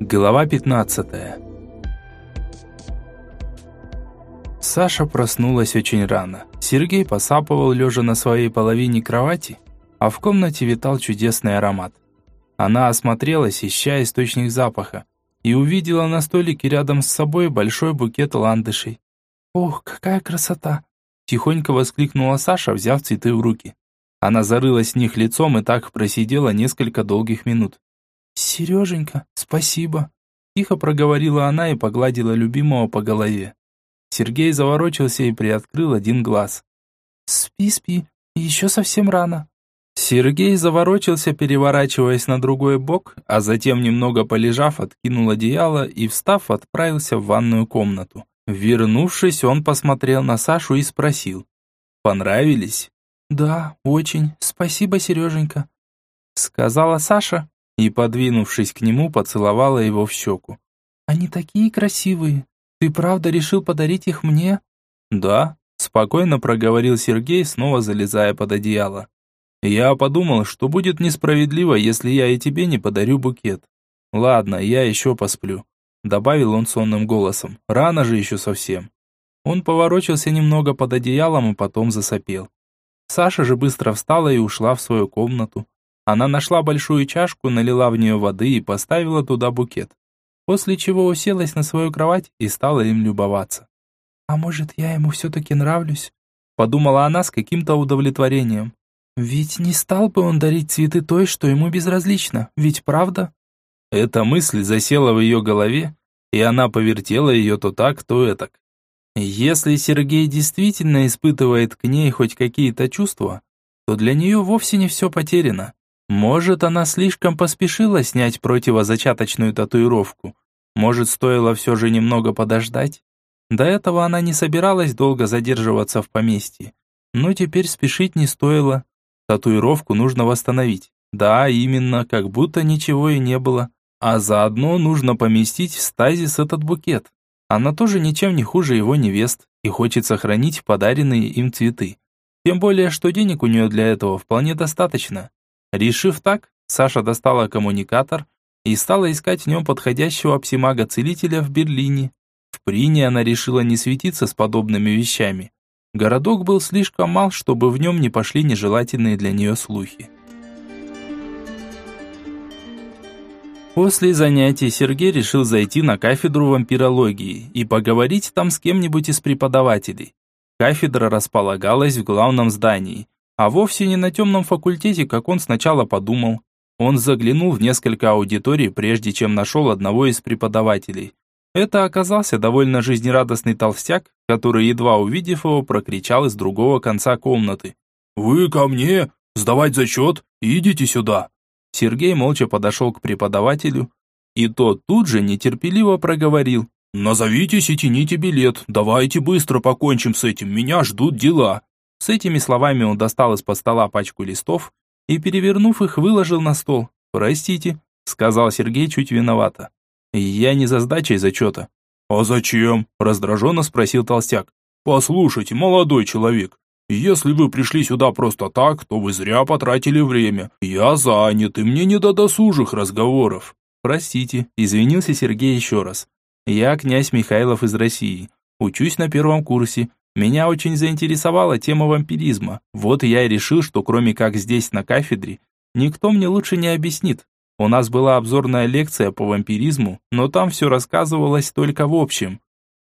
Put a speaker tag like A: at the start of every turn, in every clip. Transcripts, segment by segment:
A: Глава 15 Саша проснулась очень рано. Сергей посапывал, лежа на своей половине кровати, а в комнате витал чудесный аромат. Она осмотрелась, ища источник запаха, и увидела на столике рядом с собой большой букет ландышей. «Ох, какая красота!» Тихонько воскликнула Саша, взяв цветы в руки. Она зарылась в них лицом и так просидела несколько долгих минут. «Сереженька, спасибо!» Тихо проговорила она и погладила любимого по голове. Сергей заворочился и приоткрыл один глаз. «Спи, спи, еще совсем рано». Сергей заворочился, переворачиваясь на другой бок, а затем, немного полежав, откинул одеяло и, встав, отправился в ванную комнату. Вернувшись, он посмотрел на Сашу и спросил. «Понравились?» «Да, очень. Спасибо, Сереженька», — сказала Саша и, подвинувшись к нему, поцеловала его в щеку. «Они такие красивые. Ты правда решил подарить их мне?» «Да», — спокойно проговорил Сергей, снова залезая под одеяло. «Я подумал, что будет несправедливо, если я и тебе не подарю букет. Ладно, я еще посплю», — добавил он сонным голосом. «Рано же еще совсем». Он поворочился немного под одеялом и потом засопел. Саша же быстро встала и ушла в свою комнату. Она нашла большую чашку, налила в нее воды и поставила туда букет. После чего уселась на свою кровать и стала им любоваться. «А может, я ему все-таки нравлюсь?» Подумала она с каким-то удовлетворением. «Ведь не стал бы он дарить цветы той, что ему безразлично, ведь правда?» Эта мысль засела в ее голове, и она повертела ее то так, то этак. Если Сергей действительно испытывает к ней хоть какие-то чувства, то для нее вовсе не все потеряно. Может, она слишком поспешила снять противозачаточную татуировку. Может, стоило все же немного подождать? До этого она не собиралась долго задерживаться в поместье. Но теперь спешить не стоило. Татуировку нужно восстановить. Да, именно, как будто ничего и не было. А заодно нужно поместить в стазис этот букет. Она тоже ничем не хуже его невест и хочет сохранить подаренные им цветы. Тем более, что денег у нее для этого вполне достаточно. Решив так, Саша достала коммуникатор и стала искать в нем подходящего псимага-целителя в Берлине. В Прине она решила не светиться с подобными вещами. Городок был слишком мал, чтобы в нем не пошли нежелательные для нее слухи. После занятий Сергей решил зайти на кафедру вампирологии и поговорить там с кем-нибудь из преподавателей. Кафедра располагалась в главном здании, а вовсе не на темном факультете, как он сначала подумал. Он заглянул в несколько аудиторий, прежде чем нашел одного из преподавателей. Это оказался довольно жизнерадостный толстяк, который, едва увидев его, прокричал из другого конца комнаты. «Вы ко мне? Сдавать зачет? Идите сюда!» Сергей молча подошел к преподавателю, и тот тут же нетерпеливо проговорил. «Назовитесь и тяните билет, давайте быстро покончим с этим, меня ждут дела». С этими словами он достал из-под стола пачку листов и, перевернув их, выложил на стол. «Простите», — сказал Сергей чуть виновато. «Я не за сдачей зачета». «А зачем?» – раздраженно спросил толстяк. «Послушайте, молодой человек, если вы пришли сюда просто так, то вы зря потратили время. Я занят, и мне не до досужих разговоров». «Простите», – извинился Сергей еще раз. «Я князь Михайлов из России. Учусь на первом курсе. Меня очень заинтересовала тема вампиризма. Вот я и решил, что кроме как здесь на кафедре, никто мне лучше не объяснит. У нас была обзорная лекция по вампиризму, но там все рассказывалось только в общем.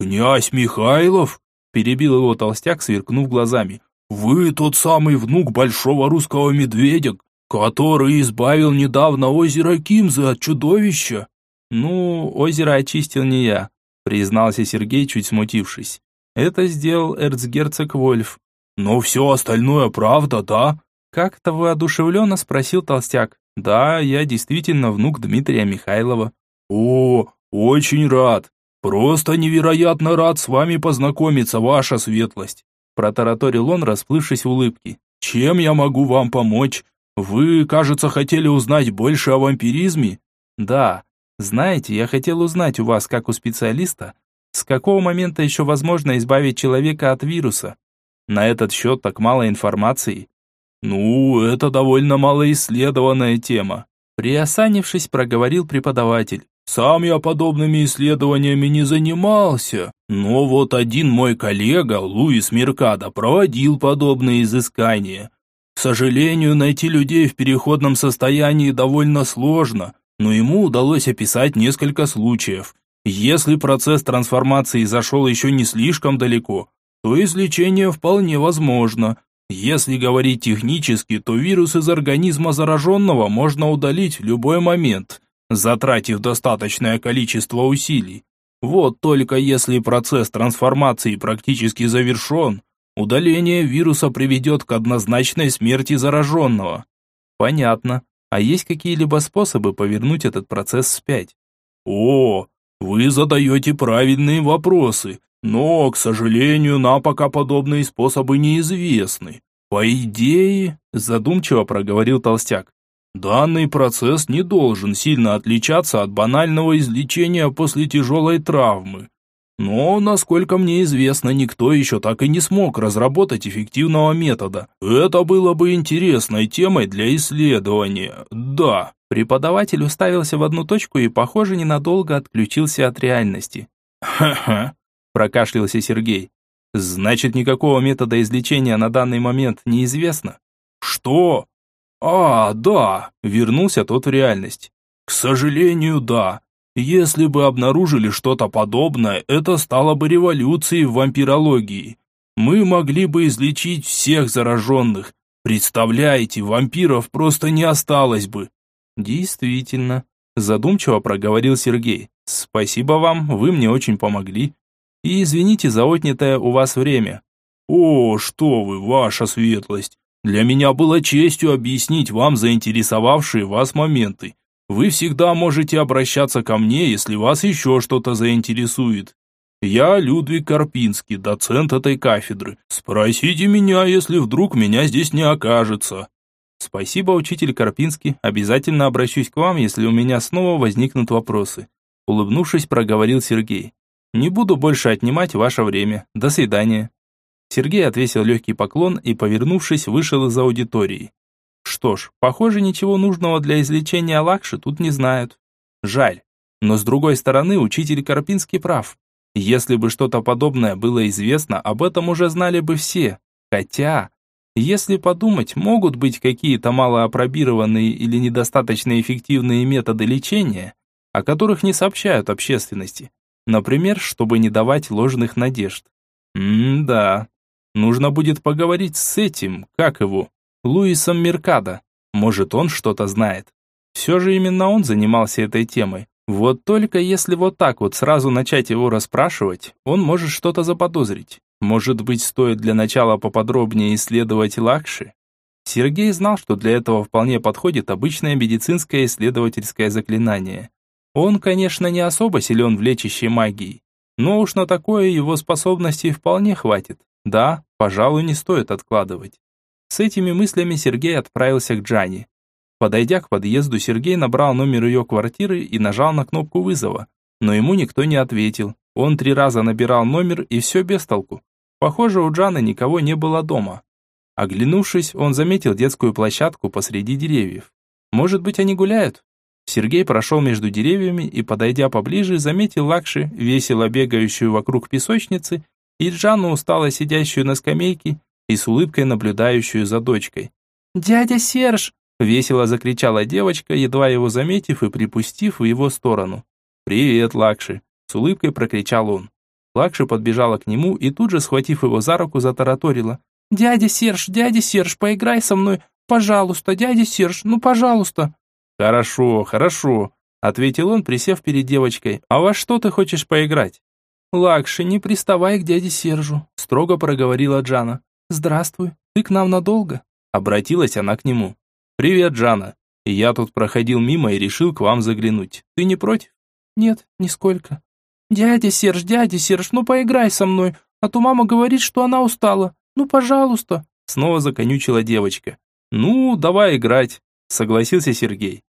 A: «Князь Михайлов?» – перебил его толстяк, сверкнув глазами. «Вы тот самый внук большого русского медведя, который избавил недавно озеро Кимзы от чудовища?» «Ну, озеро очистил не я», – признался Сергей, чуть смутившись. Это сделал эрцгерцог Вольф. Но все остальное правда, да? Как-то воодушевленно спросил толстяк. Да, я действительно внук Дмитрия Михайлова. О, очень рад. Просто невероятно рад с вами познакомиться, ваша светлость. Протараторил он, расплывшись в улыбке. Чем я могу вам помочь? Вы, кажется, хотели узнать больше о вампиризме? Да. Знаете, я хотел узнать у вас, как у специалиста, с какого момента еще возможно избавить человека от вируса? На этот счет так мало информации. Ну, это довольно малоисследованная тема. Приосанившись, проговорил преподаватель.
B: Сам я подобными исследованиями не занимался, но вот один мой коллега, Луис Меркадо, проводил подобные изыскания. К сожалению, найти людей в переходном состоянии довольно сложно, но ему удалось описать несколько случаев. Если процесс трансформации зашел еще не слишком далеко, то излечение вполне возможно. Если говорить технически, то вирус из организма зараженного можно удалить в любой момент, затратив достаточное количество усилий. Вот только если процесс трансформации практически завершен, удаление вируса приведет к однозначной смерти зараженного.
A: Понятно. А есть какие-либо способы повернуть этот процесс вспять?
B: О, вы задаете правильные вопросы, но, к сожалению, нам пока подобные способы неизвестны. По идее, задумчиво проговорил толстяк, данный процесс не должен сильно отличаться от банального излечения после тяжелой травмы. Но, насколько мне известно, никто еще так и не смог разработать эффективного метода. Это было бы интересной темой для исследования. Да.
A: Преподаватель уставился в одну точку и, похоже, ненадолго отключился от реальности.
B: «Ха-ха», –
A: прокашлялся Сергей. «Значит, никакого метода излечения на данный момент неизвестно?»
B: «Что?» «А, да», – вернулся тот в реальность. «К сожалению, да. Если бы обнаружили что-то подобное, это стало бы революцией в вампирологии. Мы могли бы излечить всех зараженных. Представляете, вампиров просто не осталось бы.
A: Действительно, задумчиво проговорил Сергей. Спасибо вам, вы мне очень помогли. И извините за отнятое у вас время.
B: О, что вы, ваша светлость. Для меня было честью объяснить вам заинтересовавшие вас моменты. Вы всегда можете обращаться ко мне, если вас еще что-то заинтересует. Я Людвиг Карпинский, доцент этой кафедры. Спросите меня, если вдруг меня здесь не окажется.
A: Спасибо, учитель Карпинский. Обязательно обращусь к вам, если у меня снова возникнут вопросы. Улыбнувшись, проговорил Сергей. Не буду больше отнимать ваше время. До свидания. Сергей отвесил легкий поклон и, повернувшись, вышел из аудитории. Что ж, похоже, ничего нужного для излечения Лакши тут не знают. Жаль. Но с другой стороны, учитель Карпинский прав. Если бы что-то подобное было известно, об этом уже знали бы все. Хотя, если подумать, могут быть какие-то малоопробированные или недостаточно эффективные методы лечения, о которых не сообщают общественности. Например, чтобы не давать ложных надежд. М-да. Нужно будет поговорить с этим, как его, Луисом Меркадо. Может, он что-то знает. Все же именно он занимался этой темой. Вот только если вот так вот сразу начать его расспрашивать, он может что-то заподозрить. Может быть, стоит для начала поподробнее исследовать Лакши? Сергей знал, что для этого вполне подходит обычное медицинское исследовательское заклинание. Он, конечно, не особо силен в лечащей магии, но уж на такое его способностей вполне хватит. Да, пожалуй, не стоит откладывать. С этими мыслями Сергей отправился к Джане. Подойдя к подъезду, Сергей набрал номер ее квартиры и нажал на кнопку вызова, но ему никто не ответил. Он три раза набирал номер и все без толку. Похоже, у Джаны никого не было дома. Оглянувшись, он заметил детскую площадку посреди деревьев. Может быть, они гуляют? Сергей прошел между деревьями и, подойдя поближе, заметил Лакши, весело бегающую вокруг песочницы, и Джану, устало сидящую на скамейке, и с улыбкой наблюдающую за дочкой. «Дядя Серж!» – весело закричала девочка, едва его заметив и припустив в его сторону. «Привет, Лакши!» – с улыбкой прокричал он. Лакши подбежала к нему и тут же, схватив его за руку, затараторила. «Дядя Серж, дядя Серж, поиграй со мной! Пожалуйста, дядя Серж, ну пожалуйста!» «Хорошо, хорошо», – ответил он, присев перед девочкой. «А во что ты хочешь поиграть?» «Лакши, не приставай к дяде Сержу», – строго проговорила Джана. «Здравствуй, ты к нам надолго?» Обратилась она к нему. «Привет, Джана. Я тут проходил мимо и решил к вам заглянуть. Ты не против?» «Нет, нисколько». «Дядя Серж, дядя Серж, ну поиграй со мной, а то мама говорит, что она устала. Ну, пожалуйста». Снова законючила девочка. «Ну, давай играть», согласился Сергей.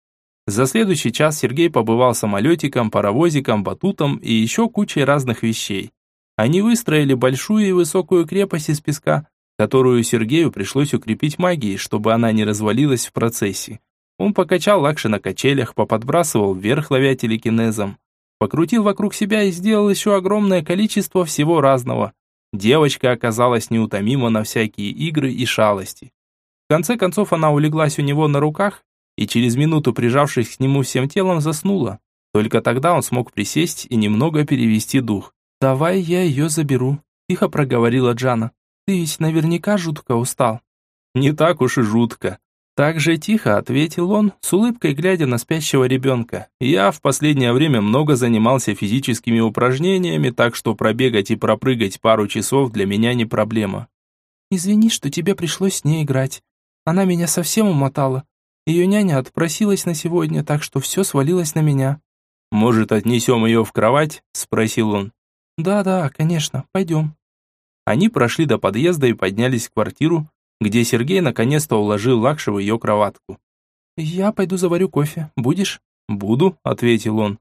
A: За следующий час Сергей побывал самолетиком, паровозиком, батутом и еще кучей разных вещей. Они выстроили большую и высокую крепость из песка, которую Сергею пришлось укрепить магией, чтобы она не развалилась в процессе. Он покачал Лакши на качелях, поподбрасывал вверх, ловя телекинезом. Покрутил вокруг себя и сделал еще огромное количество всего разного. Девочка оказалась неутомима на всякие игры и шалости. В конце концов она улеглась у него на руках и через минуту, прижавшись к нему всем телом, заснула. Только тогда он смог присесть и немного перевести дух. «Давай я ее заберу», – тихо проговорила Джана. «Ты ведь наверняка жутко устал». «Не так уж и жутко», так же тихо ответил он, с улыбкой глядя на спящего ребенка. Я в последнее время много занимался физическими упражнениями, так что пробегать и пропрыгать пару часов для меня не проблема. Извини, что тебе пришлось с ней играть. Она меня совсем умотала. Ее няня отпросилась на сегодня, так что все свалилось на меня. Может, отнесем ее в кровать? Спросил он. Да-да, конечно, пойдем. Они прошли до подъезда и поднялись в квартиру, где Сергей наконец-то уложил Лакши в ее кроватку. «Я пойду заварю кофе. Будешь?» «Буду», — ответил он.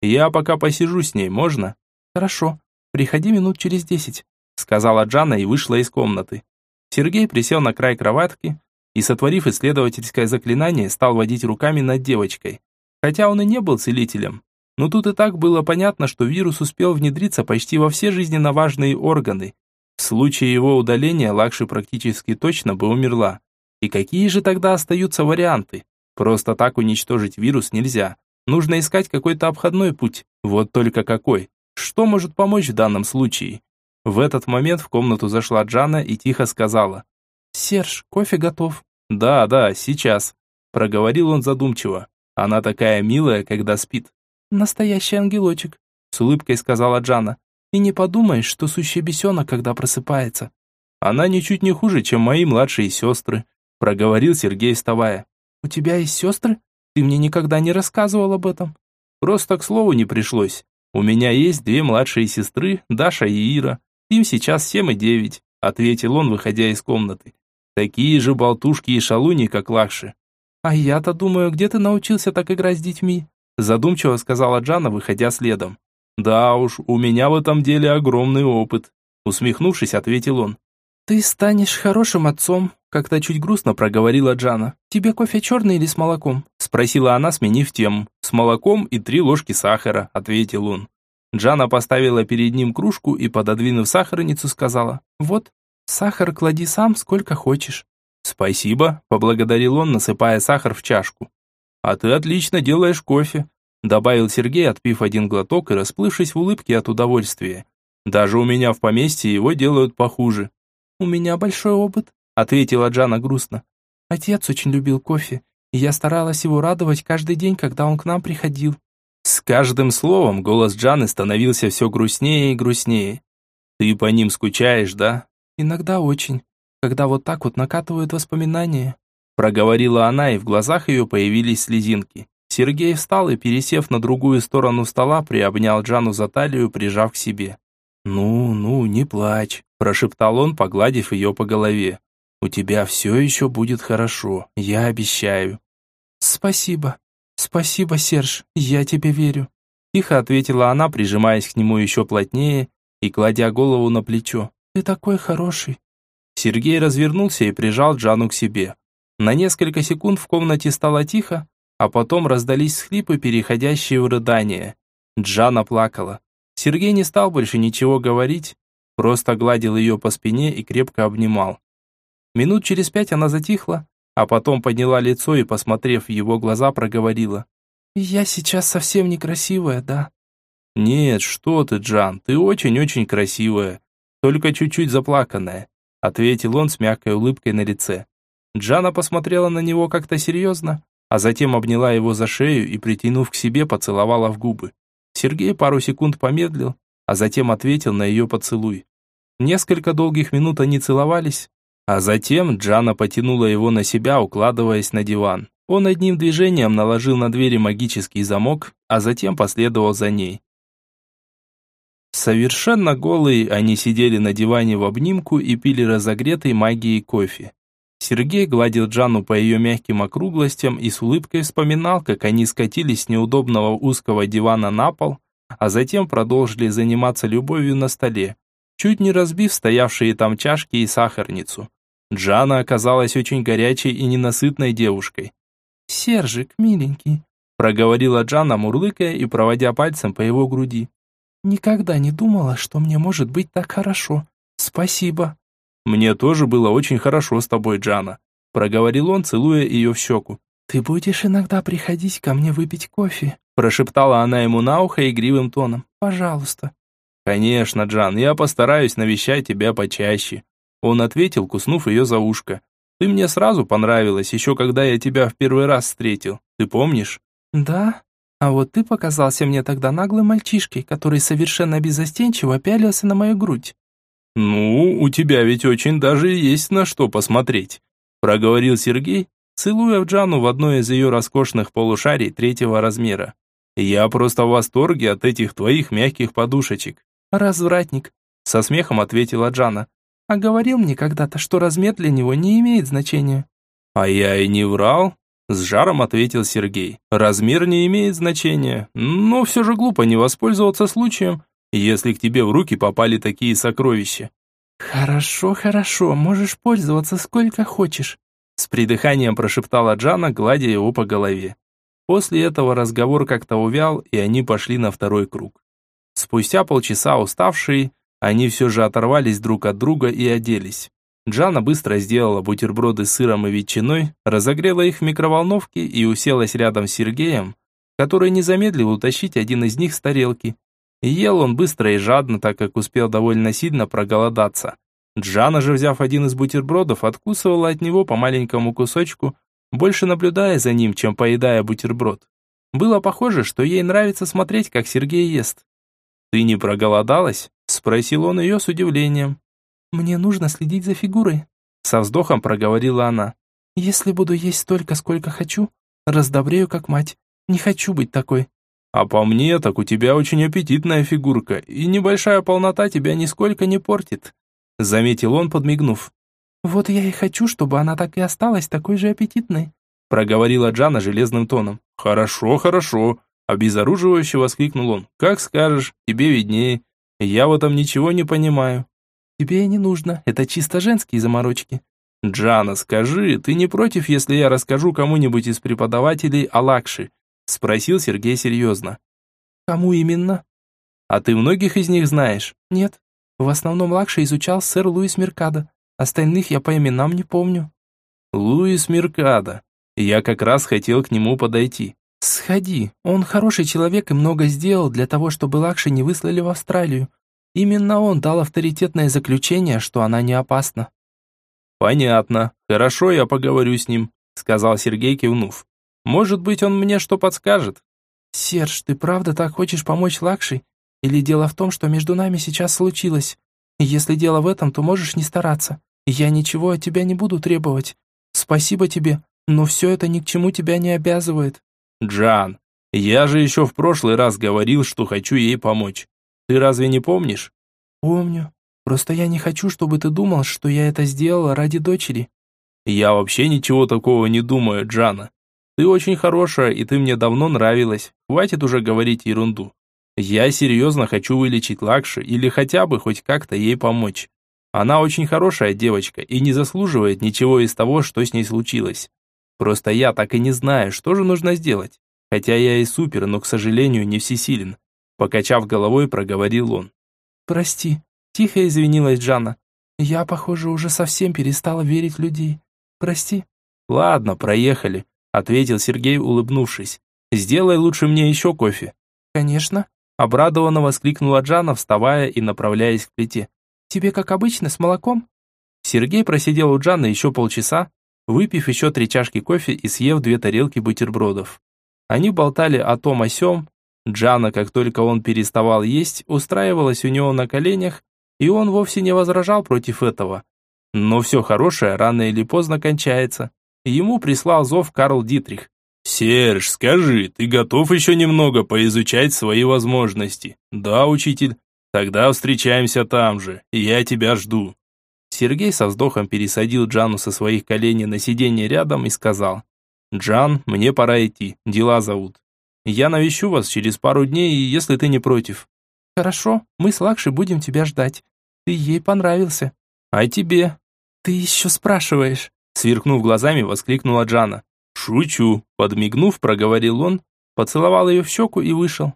A: «Я пока посижу с ней, можно?» «Хорошо. Приходи минут через десять», — сказала Джана и вышла из комнаты. Сергей присел на край кроватки и, сотворив исследовательское заклинание, стал водить руками над девочкой. Хотя он и не был целителем. Но тут и так было понятно, что вирус успел внедриться почти во все жизненно важные органы, в случае его удаления Лакши практически точно бы умерла. И какие же тогда остаются варианты? Просто так уничтожить вирус нельзя. Нужно искать какой-то обходной путь. Вот только какой? Что может помочь в данном случае? В этот момент в комнату зашла Джана и тихо сказала. «Серж, кофе готов». «Да, да, сейчас», – проговорил он задумчиво. «Она такая милая, когда спит». «Настоящий ангелочек», – с улыбкой сказала Джана. И не подумаешь, что сущий бесенок, когда просыпается. Она ничуть не хуже, чем мои младшие сестры, проговорил Сергей, вставая. У тебя есть сестры? Ты мне никогда не рассказывал об этом. Просто к слову не пришлось. У меня есть две младшие сестры, Даша и Ира. Им сейчас семь и девять, ответил он, выходя из комнаты. Такие же болтушки и шалуни, как Лакши. А я-то думаю, где ты научился так играть с детьми? Задумчиво сказала Джана, выходя следом. «Да уж, у меня в этом деле огромный опыт», усмехнувшись, ответил он. «Ты станешь хорошим отцом», как-то чуть грустно проговорила Джана. «Тебе кофе черный или с молоком?» Спросила она, сменив тему. «С молоком и три ложки сахара», ответил он. Джана поставила перед ним кружку и, пододвинув сахарницу, сказала. «Вот, сахар клади сам, сколько хочешь». «Спасибо», поблагодарил он, насыпая сахар в чашку. «А ты отлично делаешь кофе. Добавил Сергей, отпив один глоток и расплывшись в улыбке от удовольствия. Даже у меня в поместье его делают похуже. У меня большой опыт, ответила Джана грустно. Отец очень любил кофе, и я старалась его радовать каждый день, когда он к нам приходил. С каждым словом голос Джаны становился все грустнее и грустнее. Ты по ним скучаешь, да? Иногда очень, когда вот так вот накатывают воспоминания. Проговорила она, и в глазах ее появились слезинки. Сергей встал и, пересев на другую сторону стола, приобнял Джану за талию, прижав к себе. «Ну, ну, не плачь», – прошептал он, погладив ее по голове. «У тебя все еще будет хорошо, я обещаю». «Спасибо, спасибо, Серж, я тебе верю», – тихо ответила она, прижимаясь к нему еще плотнее и кладя голову на плечо. «Ты такой хороший». Сергей развернулся и прижал Джану к себе. На несколько секунд в комнате стало тихо, а потом раздались схлипы, переходящие в рыдание. Джана плакала. Сергей не стал больше ничего говорить, просто гладил ее по спине и крепко обнимал. Минут через пять она затихла, а потом подняла лицо и, посмотрев в его глаза, проговорила. «Я сейчас совсем некрасивая, да?» «Нет, что ты, Джан, ты очень-очень красивая, только чуть-чуть заплаканная», ответил он с мягкой улыбкой на лице. Джана посмотрела на него как-то серьезно, а затем обняла его за шею и, притянув к себе, поцеловала в губы. Сергей пару секунд помедлил, а затем ответил на ее поцелуй. Несколько долгих минут они целовались, а затем Джана потянула его на себя, укладываясь на диван. Он одним движением наложил на двери магический замок, а затем последовал за ней. Совершенно голые они сидели на диване в обнимку и пили разогретый магией кофе. Сергей гладил Джану по ее мягким округлостям и с улыбкой вспоминал, как они скатились с неудобного узкого дивана на пол, а затем продолжили заниматься любовью на столе, чуть не разбив стоявшие там чашки и сахарницу. Джана оказалась очень горячей и ненасытной девушкой. «Сержик, миленький», проговорила Джана, мурлыкая и проводя пальцем по его груди. «Никогда не думала, что мне может быть так хорошо. Спасибо».
B: «Мне тоже было очень хорошо с тобой, Джана», проговорил он, целуя ее в щеку.
A: «Ты будешь иногда приходить ко мне выпить кофе?»
B: прошептала она ему на ухо игривым тоном.
A: «Пожалуйста».
B: «Конечно, Джан, я постараюсь навещать тебя почаще», он ответил, куснув ее за ушко. «Ты мне сразу понравилась, еще когда я тебя в первый раз встретил. Ты помнишь?»
A: «Да? А вот ты показался мне тогда наглым мальчишкой, который совершенно безостенчиво пялился на мою грудь».
B: «Ну, у тебя ведь очень даже есть на что посмотреть», проговорил Сергей, целуя в Джану в одно из ее роскошных полушарий третьего размера. «Я просто в восторге от этих твоих мягких подушечек».
A: «Развратник», со смехом ответила Джана. А говорил мне когда-то, что размер для него не имеет значения.
B: А я и не врал, с жаром ответил Сергей. Размер не имеет значения, но все же глупо не воспользоваться случаем, если к тебе в руки попали такие сокровища.
A: Хорошо, хорошо, можешь пользоваться сколько хочешь, с придыханием прошептала Джана, гладя его по голове. После этого разговор как-то увял, и они пошли на второй круг. Спустя полчаса уставшие, они все же оторвались друг от друга и оделись. Джана быстро сделала бутерброды с сыром и ветчиной, разогрела их в микроволновке и уселась рядом с Сергеем, который не замедлил утащить один из них с тарелки. Ел он быстро и жадно, так как успел довольно сильно проголодаться. Джана же, взяв один из бутербродов, откусывала от него по маленькому кусочку, больше наблюдая за ним, чем поедая бутерброд. Было похоже, что ей нравится смотреть, как Сергей ест. «Ты не проголодалась?» – спросил он ее с удивлением. «Мне нужно следить за фигурой», – со вздохом проговорила она. «Если буду есть столько, сколько хочу, раздобрею как мать. Не хочу быть такой».
B: «А по мне, так у тебя очень аппетитная фигурка, и небольшая полнота тебя нисколько не портит», – заметил он, подмигнув.
A: «Вот я и хочу, чтобы она так и осталась такой же аппетитной», – проговорила Джана железным тоном.
B: «Хорошо, хорошо», Обезоруживающе воскликнул он. «Как скажешь, тебе виднее. Я в этом ничего не понимаю».
A: «Тебе и не нужно, это чисто женские заморочки».
B: «Джана, скажи, ты не против, если я расскажу кому-нибудь из преподавателей о Лакши?» Спросил Сергей серьезно.
A: «Кому именно?»
B: «А ты многих из них знаешь?»
A: «Нет. В основном Лакши изучал сэр Луис Меркадо. Остальных я по именам не помню».
B: «Луис Меркадо. Я как раз хотел к нему подойти.
A: «Сходи. Он хороший человек и много сделал для того, чтобы Лакши не выслали в Австралию. Именно он дал авторитетное заключение, что она не опасна».
B: «Понятно. Хорошо, я поговорю с ним», — сказал Сергей, кивнув. «Может быть, он мне что подскажет?»
A: «Серж, ты правда так хочешь помочь Лакши? Или дело в том, что между нами сейчас случилось? Если дело в этом, то можешь не стараться. Я ничего от тебя не буду требовать. Спасибо тебе, но все это ни к чему тебя не обязывает».
B: Джан, я же еще в прошлый раз говорил, что хочу ей помочь. Ты разве не помнишь?
A: Помню. Просто я не хочу, чтобы ты думал, что я это сделала ради дочери.
B: Я вообще ничего такого не думаю, Джана. Ты очень хорошая, и ты мне давно нравилась. Хватит уже говорить ерунду. Я серьезно хочу вылечить Лакши или хотя бы хоть как-то ей помочь. Она очень хорошая девочка и не заслуживает ничего из того, что с ней случилось. Просто я так и не знаю, что же нужно сделать. Хотя я и супер, но, к сожалению, не всесилен. Покачав головой, проговорил он.
A: «Прости», – тихо извинилась Джана. «Я, похоже, уже совсем перестала верить в людей. Прости».
B: «Ладно, проехали», – ответил Сергей, улыбнувшись. «Сделай лучше мне еще кофе».
A: «Конечно», –
B: обрадованно воскликнула Джана, вставая и направляясь к плите.
A: «Тебе как обычно, с молоком?»
B: Сергей просидел у Джаны еще полчаса, выпив еще три чашки кофе и съев две тарелки бутербродов. Они болтали о том о сём. Джана, как только он переставал есть, устраивалась у него на коленях, и он вовсе не возражал против этого. Но все хорошее рано или поздно кончается. Ему прислал зов Карл Дитрих. «Серж, скажи, ты готов еще немного поизучать свои возможности?» «Да, учитель. Тогда встречаемся там же. Я тебя жду». Сергей со вздохом пересадил Джану со своих коленей на сиденье рядом и сказал, «Джан, мне пора идти, дела зовут. Я навещу вас через пару дней, если ты не против».
A: «Хорошо, мы с Лакшей будем тебя ждать. Ты ей понравился».
B: «А тебе?»
A: «Ты еще спрашиваешь?»
B: Сверкнув глазами, воскликнула Джана.
A: «Шучу», – подмигнув, проговорил он, поцеловал ее в щеку и вышел.